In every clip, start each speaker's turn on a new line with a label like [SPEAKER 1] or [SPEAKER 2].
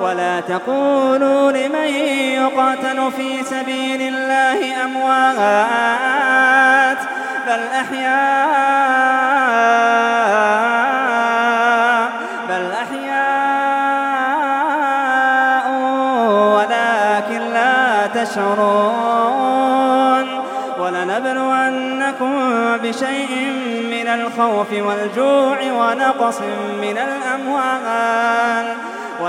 [SPEAKER 1] ولا تقولوا لمن يقاتل في سبيل الله أموات بل أحياء بل أحياء ولكن لا تشعرون. ولنبلونكم بشيء من الخوف والجوع ونقص من الأموال.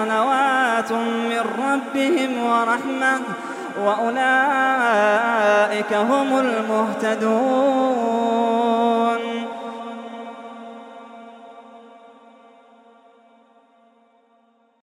[SPEAKER 1] صلوات من ربهم ورحمة وأولئك هم المهتدون.